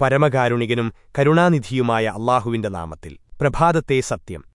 പരമകാരുണികനും കരുണാനിധിയുമായ അള്ളാഹുവിന്റെ നാമത്തിൽ. പ്രഭാതത്തെ സത്യം.